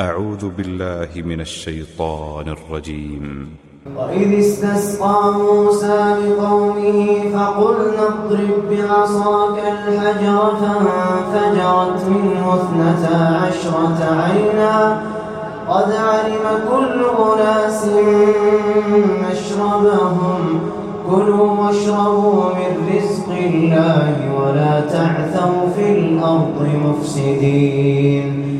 أعوذ بالله من الشيطان الرجيم. وإذ استسقى موسى لقومه فقلنا اضرب بعصاك الحجر فانفجرت منه اثنتا عشرة عينا. قد علم كل أناس مشربهم. كلوا واشربوا من رزق الله ولا تعثوا في الأرض مفسدين.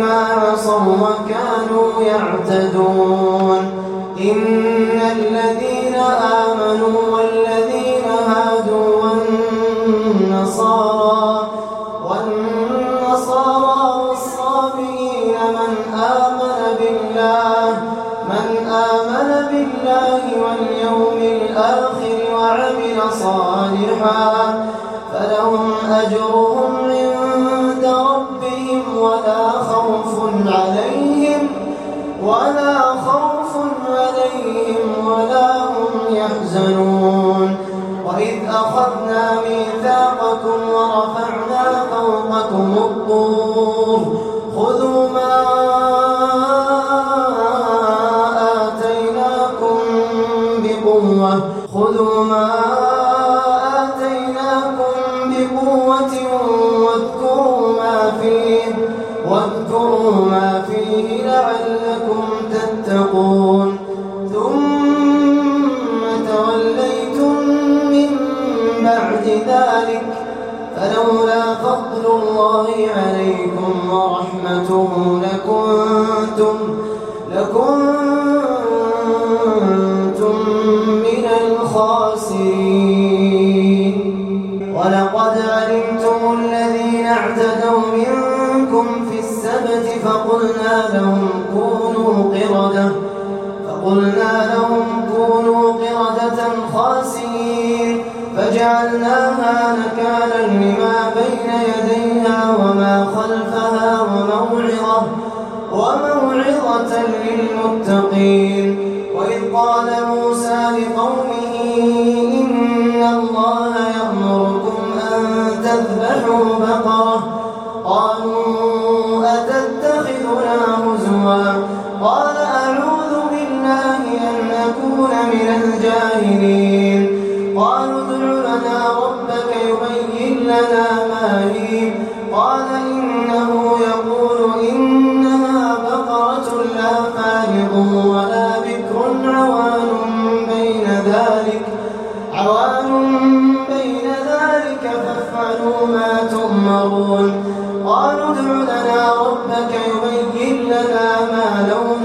بما عصوا وكانوا يعتدون. إن الذين آمنوا والذين هادوا والنصارى والنصارى والصابئين من آمن بالله من آمن بالله واليوم الآخر وعمل صالحا فلهم أجرهم عليهم ولا خوف عليهم ولا هم يحزنون. وإذ أخذنا ميثاقكم ورفعنا فوقكم الطور. تذبحوا بقرة قالوا يبين لنا ما لونها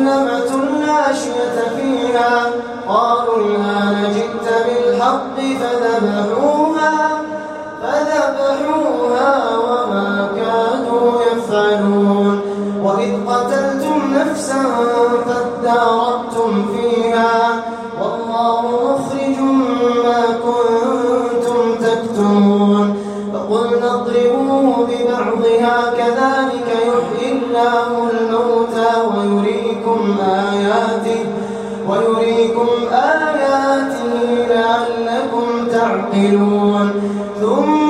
مسلمة لا شية فيها. قالوا الآن جئت بالحق فذبحوها فذبحوها وما كانوا يفعلون. وإذ قتلتم نفسا فقلنا اضربوه ببعضها كذلك يحيي الله الموتى ويريكم آياته ويريكم آياته لعلكم تعقلون. ثم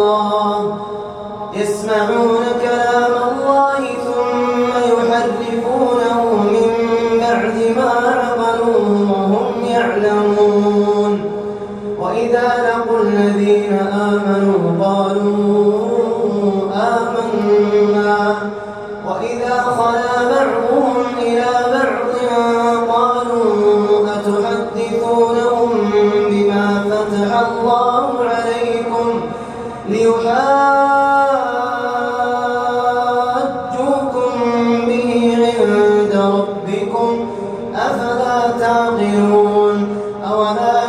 الله. يسمعون ربكم أفلا تعقلون؟ أولا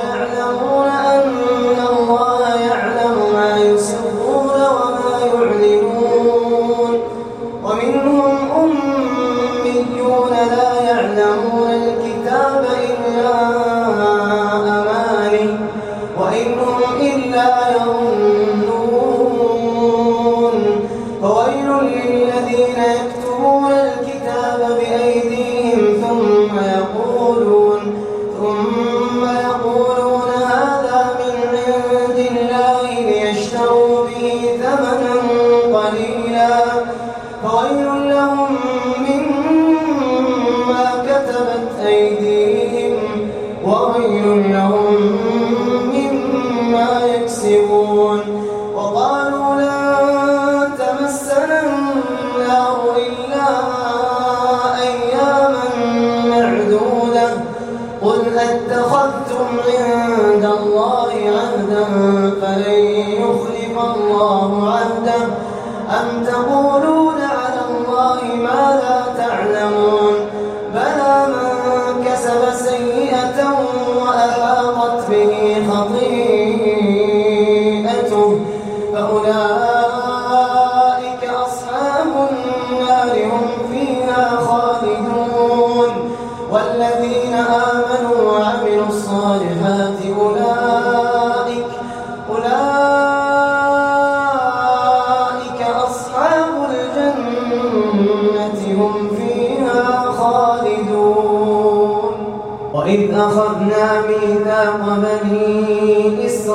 ميثاق بني إسرائيل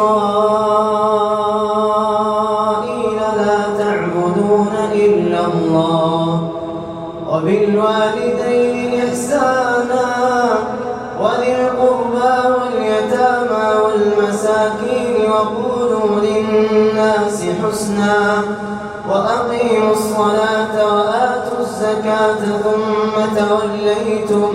لا تعبدون إلا الله. وبالوالدين إحسانا وذي القربى واليتامى والمساكين وقولوا للناس حسنا وأقيموا الصلاة وآتوا الزكاة ثم توليتم.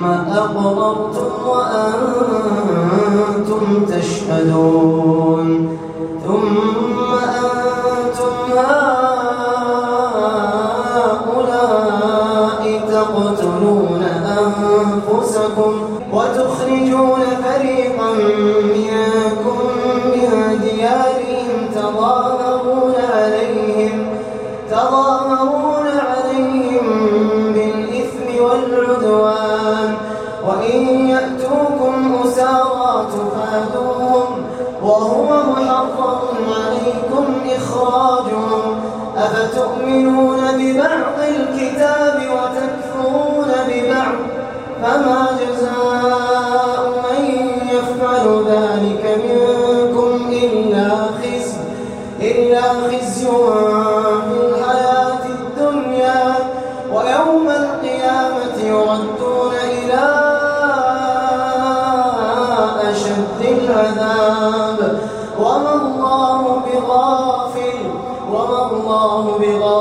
ثم أقررتم وأنتم تشهدون. ثم أنتم 내가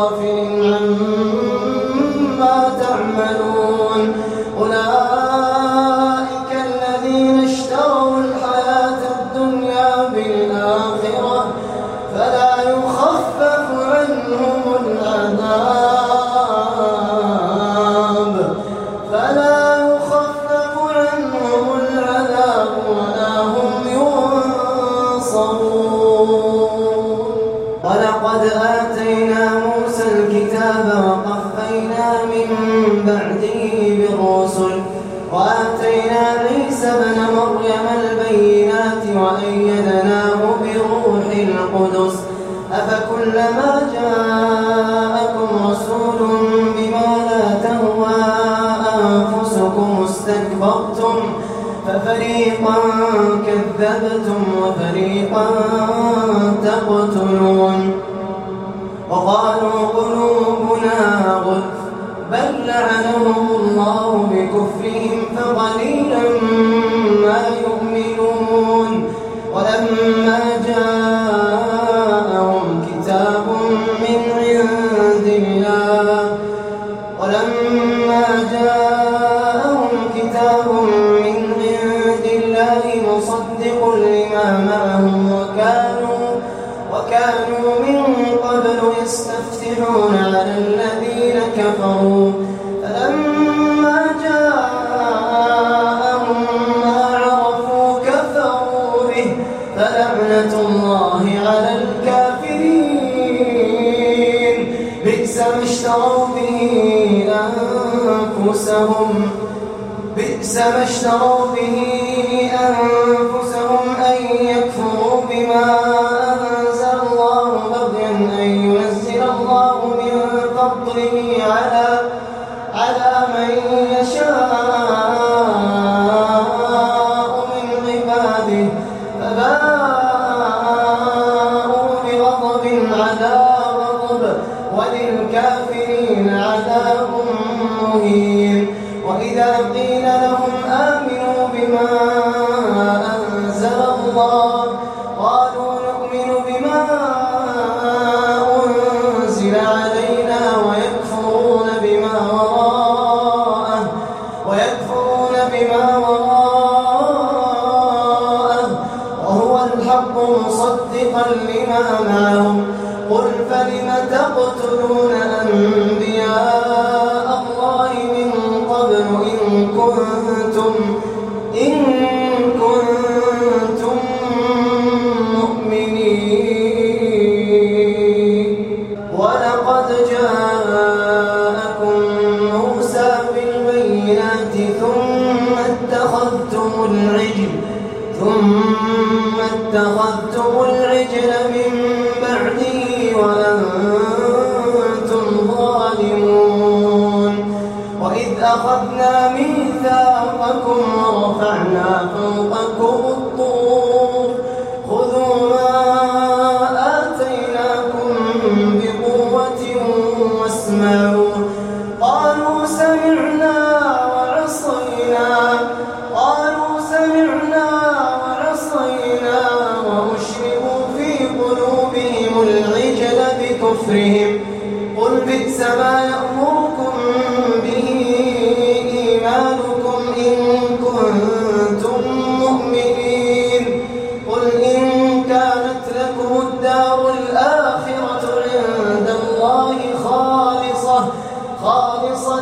أنفسهم بئس ما اشتروا Allah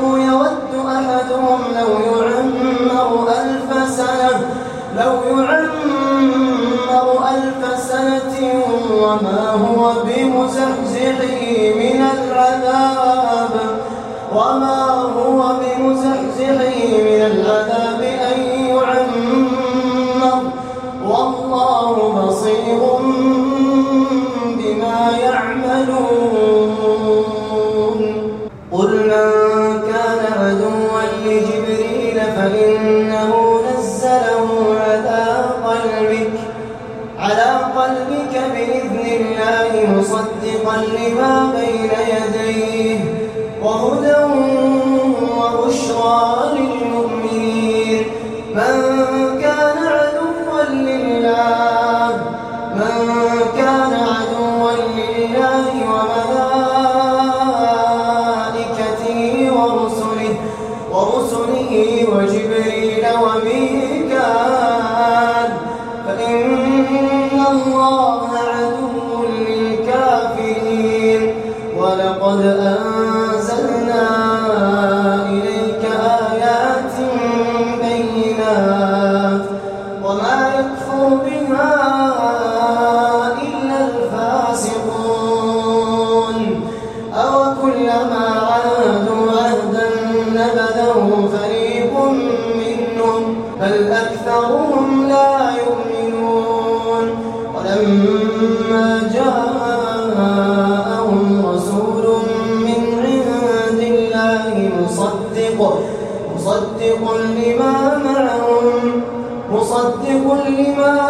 قالوا يود أحدهم لو يعمر ألف سنة لو يعمر ألف سنة وما هو بمزحزحه من العذاب وما هو بمزحزحه من العذاب أن يعمر والله بصير بما يعملون. فإنه نزله على قلبك على قلبك بإذن الله مصدقا لما بين يديه Tan. مصدق لما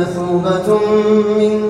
مثوبة من